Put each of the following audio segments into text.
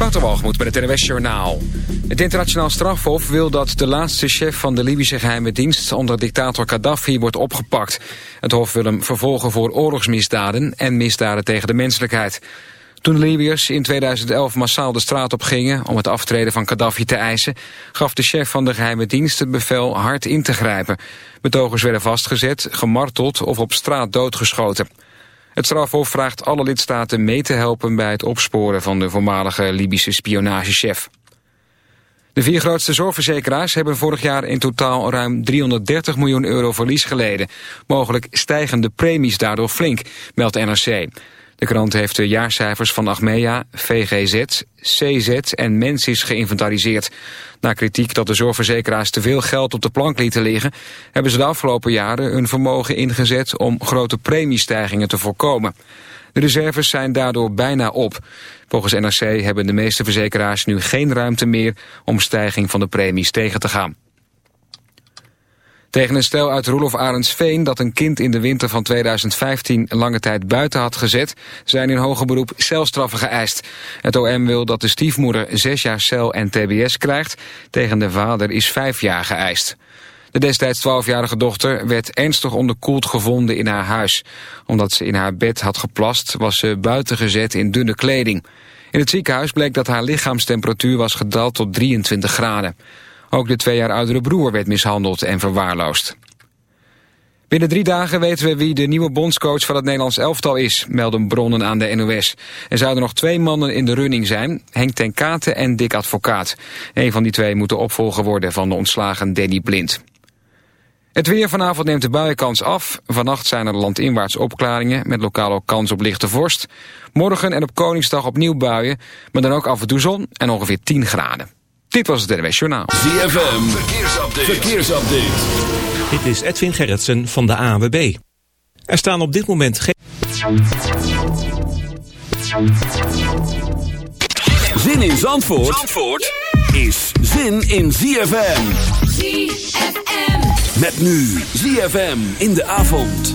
Waterwalgemoed met het NWS Journaal. Het internationaal strafhof wil dat de laatste chef van de Libische geheime dienst... onder dictator Gaddafi wordt opgepakt. Het hof wil hem vervolgen voor oorlogsmisdaden en misdaden tegen de menselijkheid. Toen Libiërs in 2011 massaal de straat op gingen... om het aftreden van Gaddafi te eisen... gaf de chef van de geheime dienst het bevel hard in te grijpen. Betogers werden vastgezet, gemarteld of op straat doodgeschoten. Het strafhof vraagt alle lidstaten mee te helpen bij het opsporen van de voormalige Libische spionagechef. De vier grootste zorgverzekeraars hebben vorig jaar in totaal ruim 330 miljoen euro verlies geleden. Mogelijk stijgen de premies daardoor flink, meldt NRC. De krant heeft de jaarcijfers van Achmea, VGZ, CZ en Mensis geïnventariseerd. Na kritiek dat de zorgverzekeraars te veel geld op de plank lieten liggen... hebben ze de afgelopen jaren hun vermogen ingezet om grote premiestijgingen te voorkomen. De reserves zijn daardoor bijna op. Volgens NRC hebben de meeste verzekeraars nu geen ruimte meer... om stijging van de premies tegen te gaan. Tegen een stel uit Roelof Arendsveen dat een kind in de winter van 2015 lange tijd buiten had gezet, zijn in hoger beroep celstraffen geëist. Het OM wil dat de stiefmoeder zes jaar cel en tbs krijgt, tegen de vader is vijf jaar geëist. De destijds 12-jarige dochter werd ernstig onderkoeld gevonden in haar huis. Omdat ze in haar bed had geplast was ze buiten gezet in dunne kleding. In het ziekenhuis bleek dat haar lichaamstemperatuur was gedaald tot 23 graden. Ook de twee jaar oudere broer werd mishandeld en verwaarloosd. Binnen drie dagen weten we wie de nieuwe bondscoach van het Nederlands elftal is, melden bronnen aan de NOS. Er zouden nog twee mannen in de running zijn, Henk ten Katen en Dick Advocaat. Een van die twee moet de opvolger worden van de ontslagen Danny Blind. Het weer vanavond neemt de buienkans af. Vannacht zijn er landinwaarts opklaringen met lokaal ook kans op lichte vorst. Morgen en op Koningsdag opnieuw buien, maar dan ook af en toe zon en ongeveer 10 graden. Dit was het NWS Journaal. ZFM, verkeersupdate. verkeersupdate. Dit is Edwin Gerritsen van de ANWB. Er staan op dit moment geen... Zin in Zandvoort, Zandvoort is zin in ZFM. ZFM. Met nu ZFM in de avond.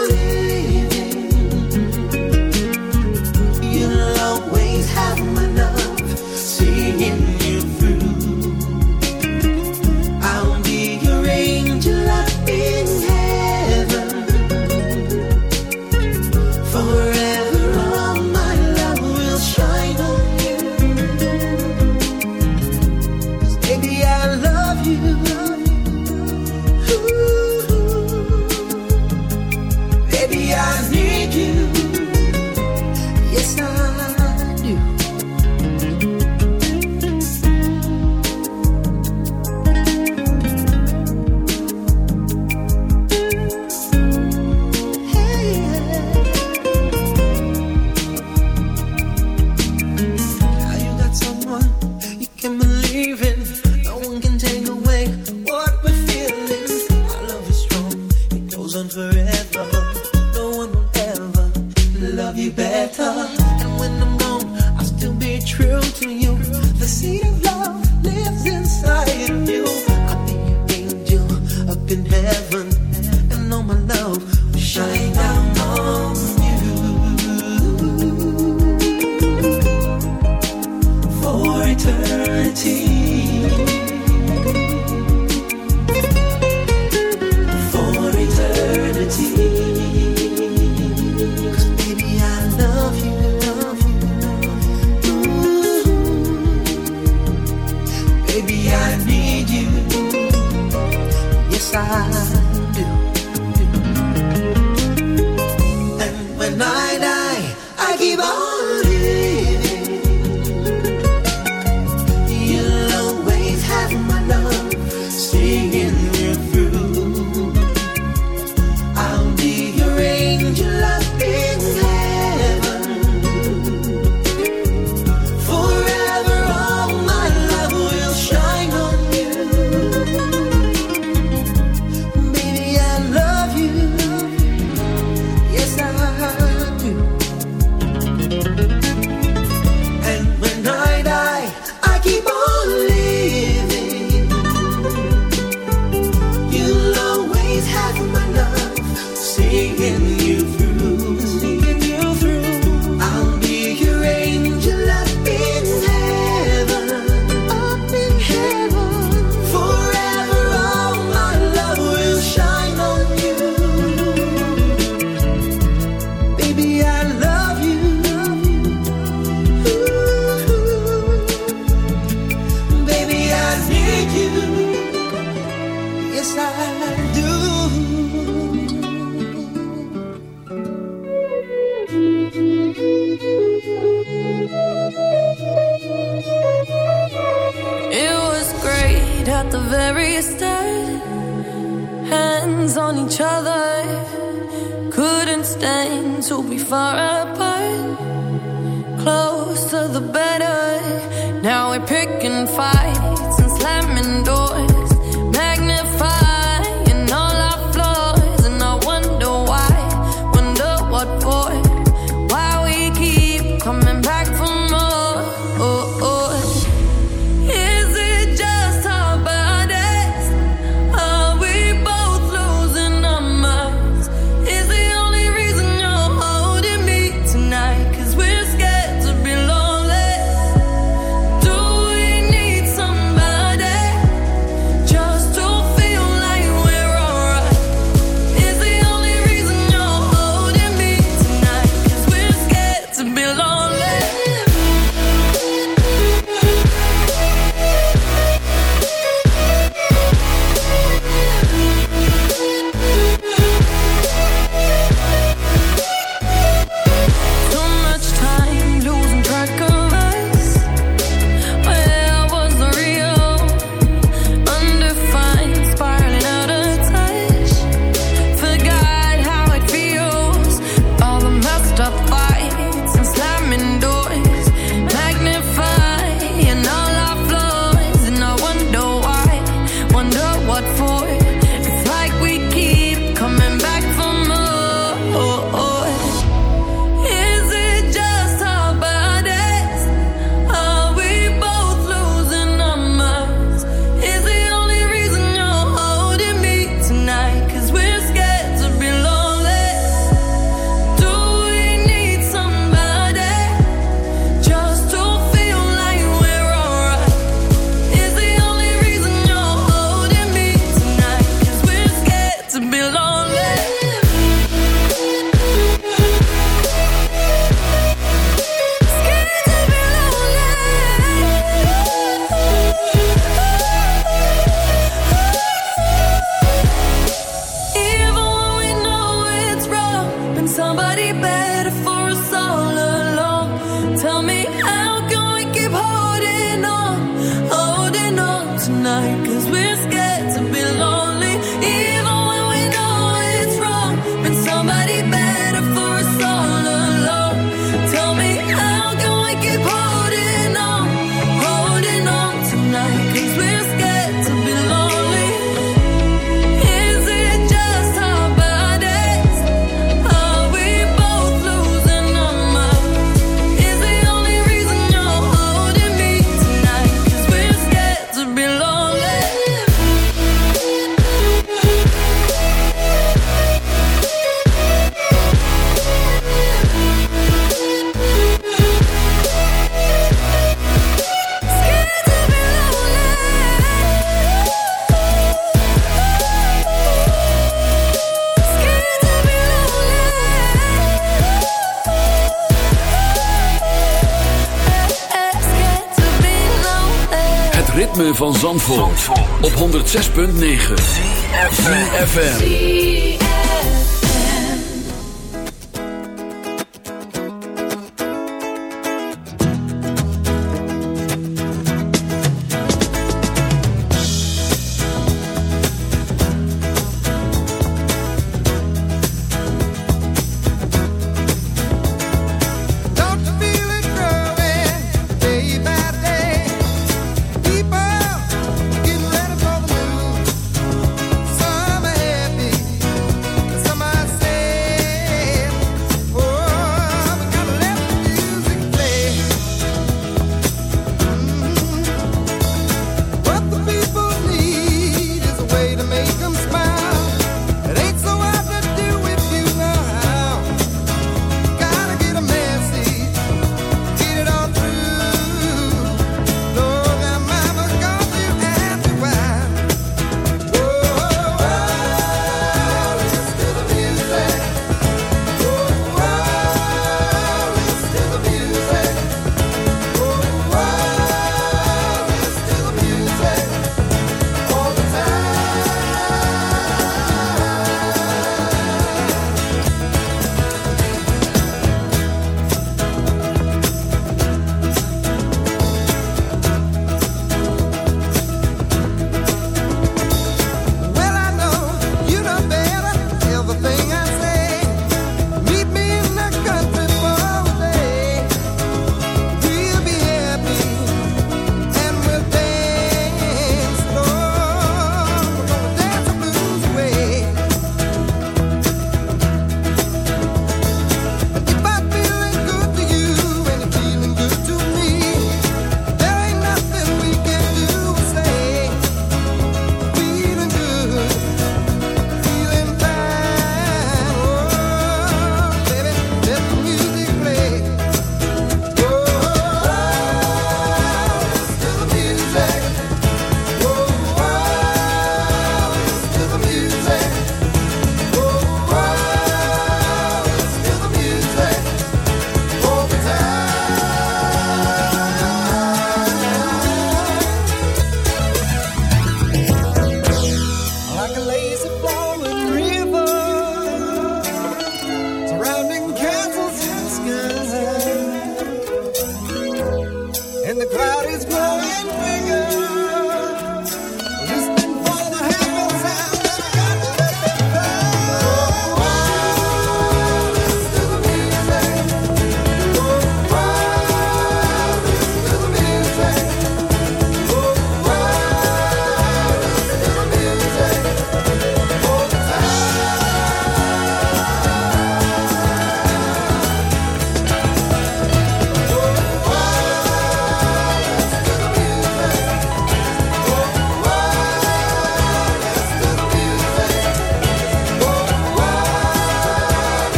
op 106.9 FM.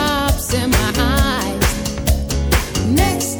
drops in my eyes. Next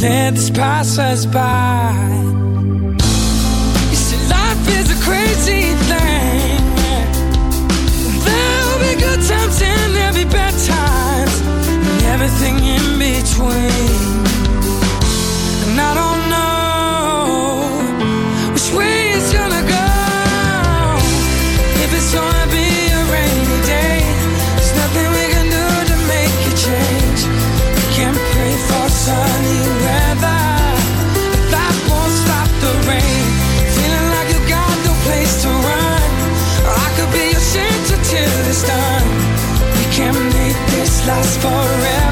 let this pass us by. You see, life is a crazy thing. There'll be good times and there'll be bad times, and everything in between. And I don't last forever.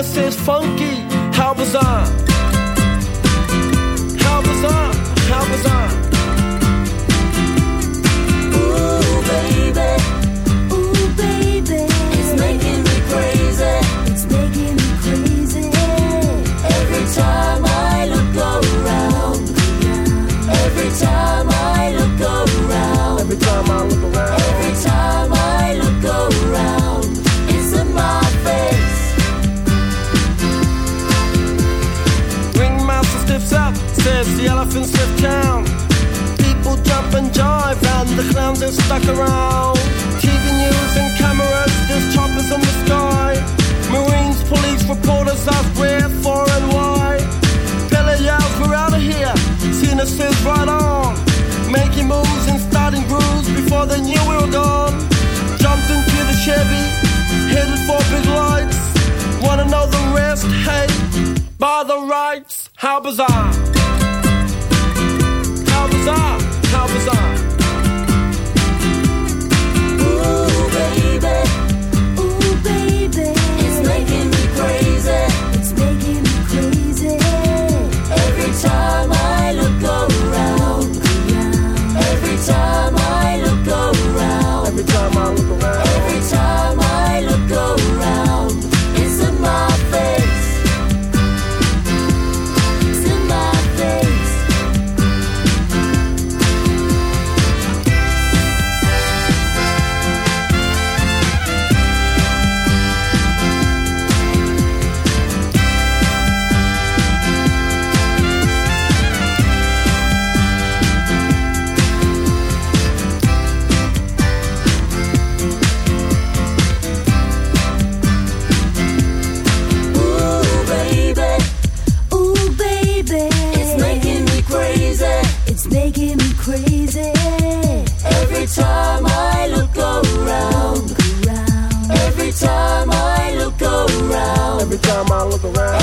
Genesis funky, how bizarre. I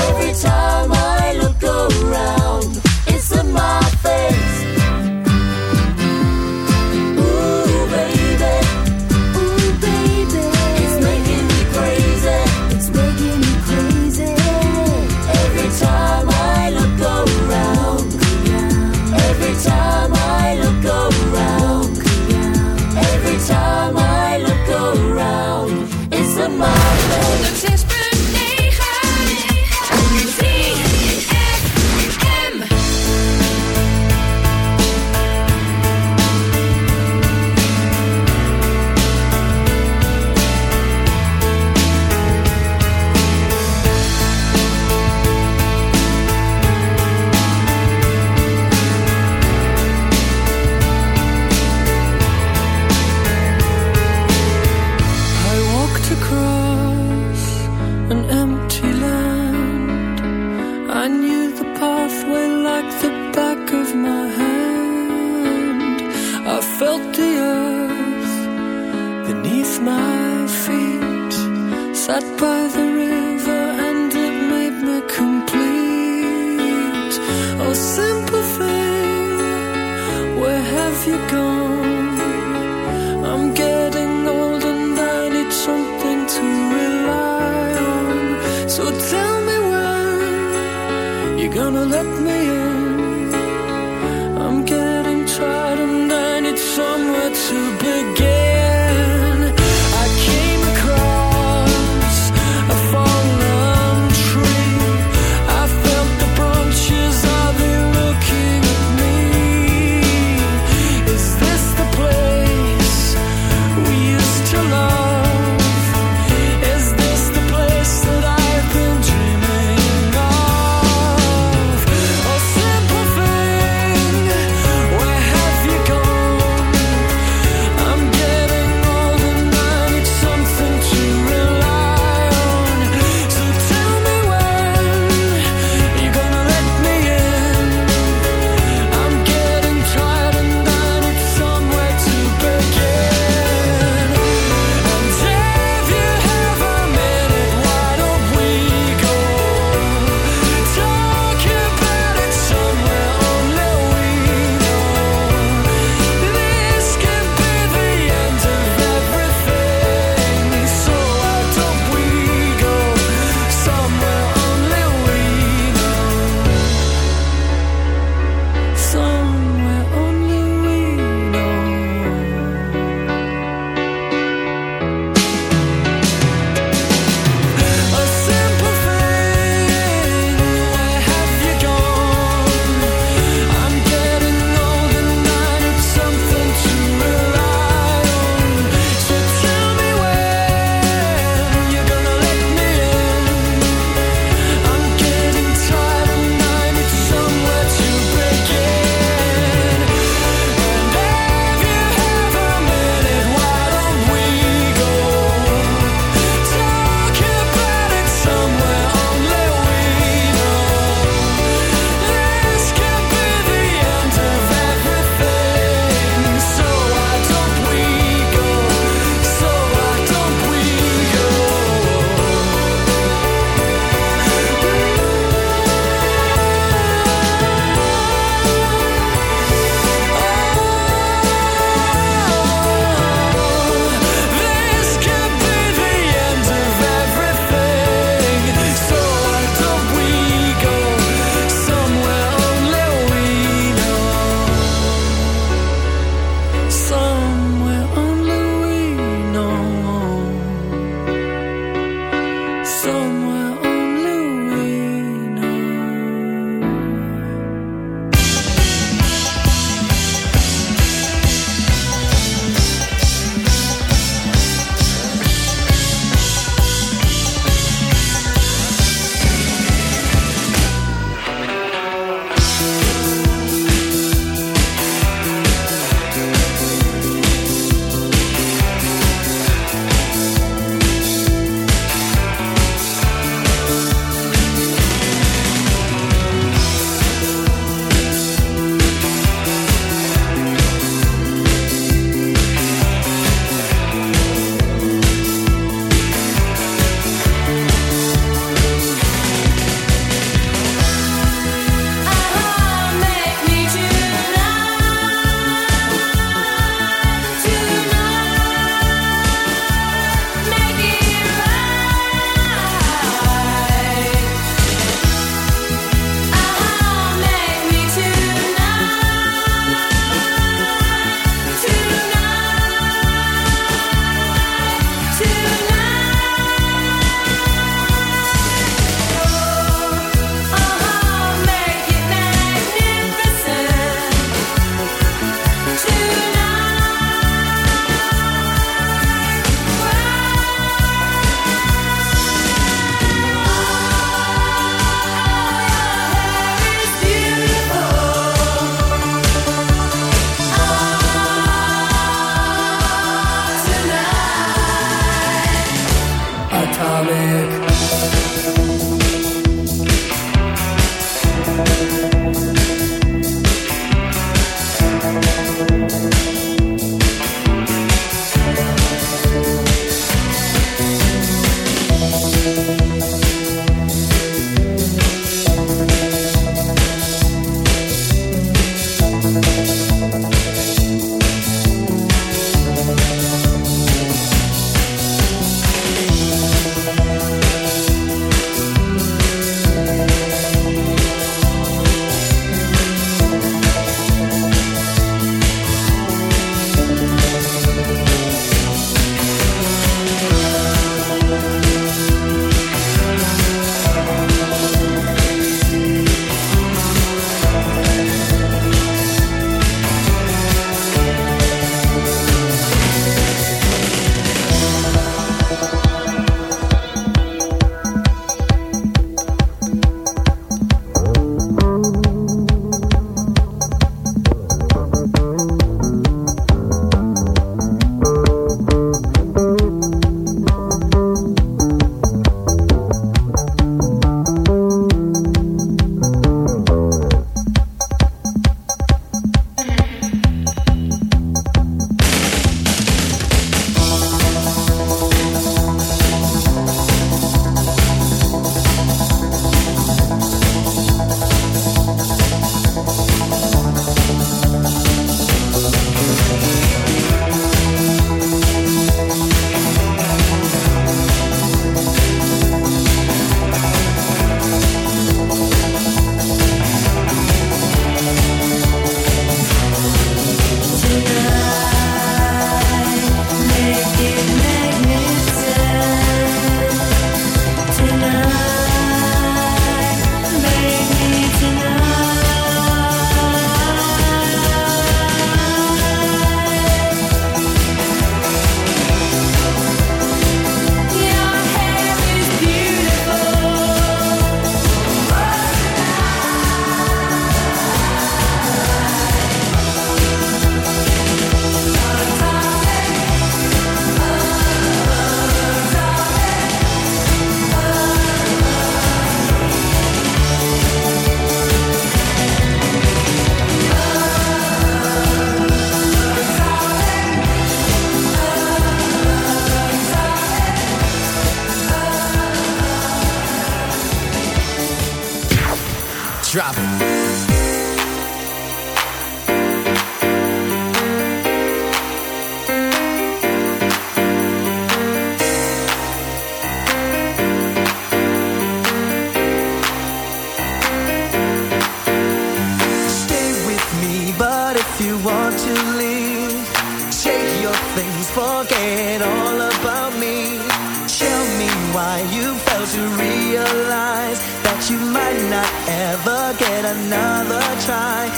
another try.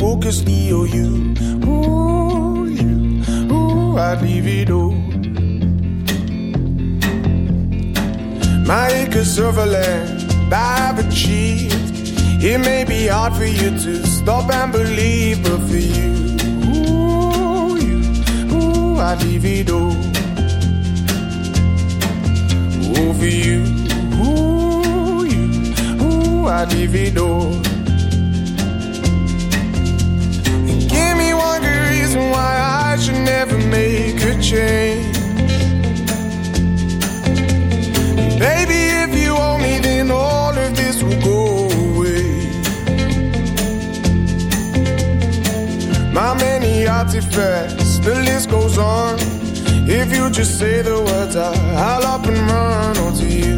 focus me on you. Ooh, you, ooh, I'd leave it all. My acres of land I've achieved. It may be hard for you to stop and believe, but for you, ooh, you, ooh, I'd leave it all. Ooh, for you, ooh, you, ooh, I'd leave it all. change. Baby, if you me, then all of this will go away. My many artifacts, the list goes on. If you just say the words, I, I'll up and run onto you.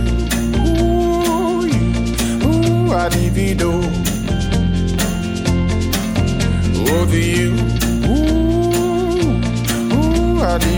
Ooh, you, ooh, I'd even do. Oh, to you.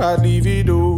I leave it all.